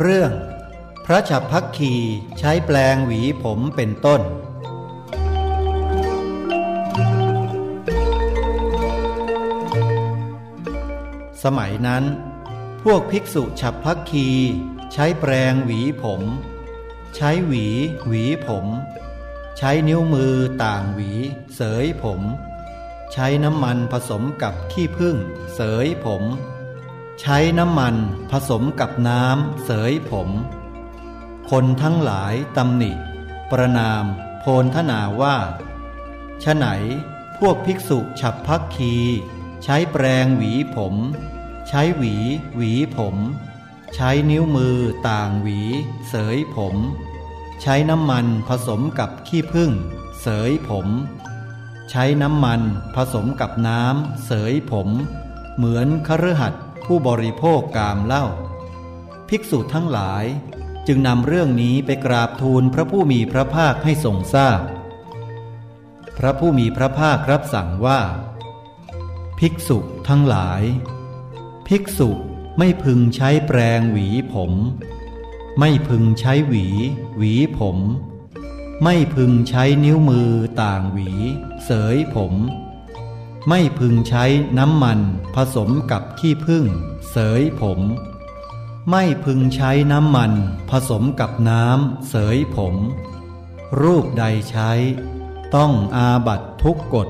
เรื่อง พระฉับพักคีใช้แปลงหวีผมเป็นต้น สมัยนั้น พวกภิกษุฉับพักคีใช้แปลงหวีผม ใช้หวี หวีผม ใช้นิ้วมือต่างหวี เสยผม ใช้น้ำมันผสมกับขี้ผึ้งเสยผม ใช้น้ำมันผสมกับน้ำเสยผม คนทั้งหลายตำหนิ ประนาม โพนทนาว่าฉะไหนพวกภิกษุฉับพักคี ใช้แปรงหวีผม ใช้หวี หวีผม ใช้นิ้วมือต่างหวี เสยผม ใช้น้ำมันผสมกับขี้ผึ้งเสยผม ใช้น้ำมันผสมกับน้ำเสยผม เหมือนคฤหัสถ์ ผู้บริโภคกามเล่า ภิกษุทั้งหลายจึงนำเรื่องนี้ไปกราบทูลพระผู้มีพระภาคให้ทรงทราบพพระผู้มีพระภาครับสั่งว่า ภิกษุทั้งหลาย ภิกษุไม่พึงใช้แปรงหวีผม ไม่พึงใช้หวี หวีผม ไม่พึงใช้นิ้วมือต่างหวี เสยผม ไม่พึงใช้น้ำมันผสมกับขี้ผึ้งเสยผม ไม่พึงใช้น้ำมันผสมกับน้ำเสยผม รูปใดใช้ ต้องอาบัตทุกกฎ